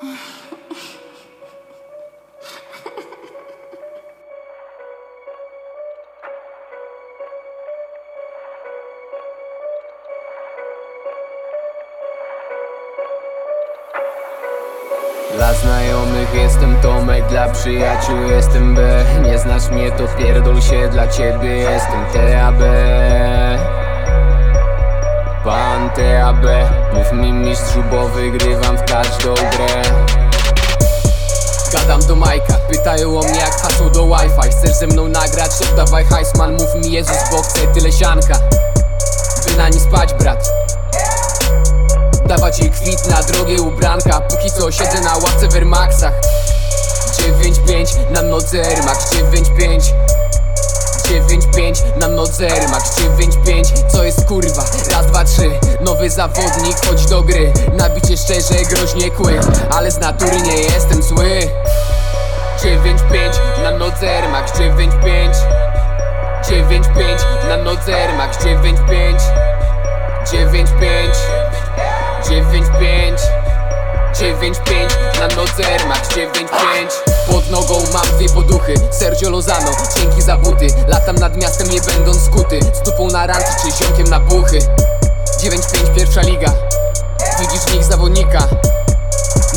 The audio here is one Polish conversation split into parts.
Dla znajomych jestem Tomek, dla przyjaciół jestem B. Nie znasz mnie to pierdol się, dla ciebie jestem TAB TAB, mów mi mistrzu, bo wygrywam w każdą grę. Gadam do Majka, pytają o mnie jak hasło do Wi-Fi. Chcesz ze mną nagrać, to dawaj hajsman, mów mi Jezus, bo chcę tyle sianka By na nie spać brat. Dawać jej kwit na drogie ubranka. Póki co siedzę na ławce w Air Maxach 9-5 na nodze Air Max 9-5 9-5 na nodze Air Max 9-5 Co jest kurwa? Raz, dwa, trzy. Nowy zawodnik, chodź do gry. Nabicie szczerze, groźnie kły. Ale z natury nie jestem zły. 9-5 na nodze Air Max 9-5 9-5 na nodze Air Max 9-5 9-5 9-5 9-5 na nodze Air Max 9-5 Pod nogą mam dwie poduchy Sergio Lozano, dzięki za buty. Latam nad miastem nie będąc skuty. Stupą na ranty czy ziomkiem na buchy. 9-5 pierwsza liga. Widzisz w nich zawodnika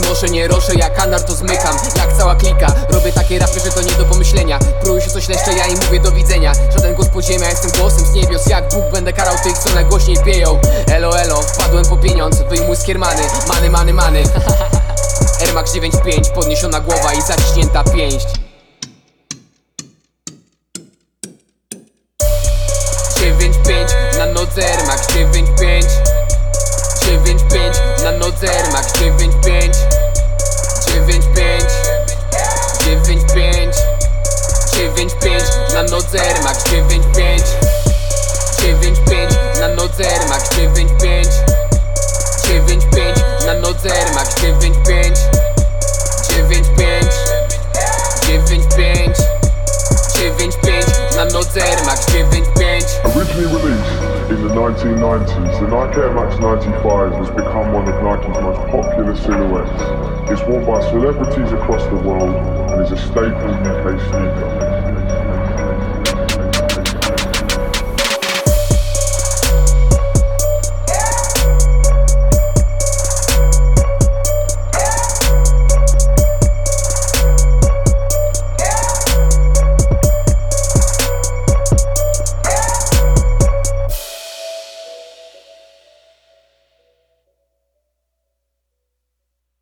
Noszę, nie roszę, jak kanar to zmykam. Jak cała klika, robię takie rapy, że to nie do pomyślenia. Próbuję się coś leszcze, ja im mówię do widzenia. Żaden głos podziemia, jestem głosem z niebios. Jak Bóg będę karał tych, co najgłośniej pieją. Elo, elo, wpadłem po pieniądz, wyjmuj z kiermany. Many, many, many. Air Max 9.5, podniesiona głowa i zaciśnięta pięść. 9.5 na nodze Air Max 9.5 9-5 na nodze Air Max 9-5 9-5 na Air Max 9-5 9-5 na Air Max 9-5 9-5 na Air Max 9-5 9-5 9-5 9-5 na Air Max 9-5 Originally released in the 1990s, the Nike Air Max 95 has become one of Nike's most popular silhouettes. It's worn by celebrities across the world and is a staple UK sneaker.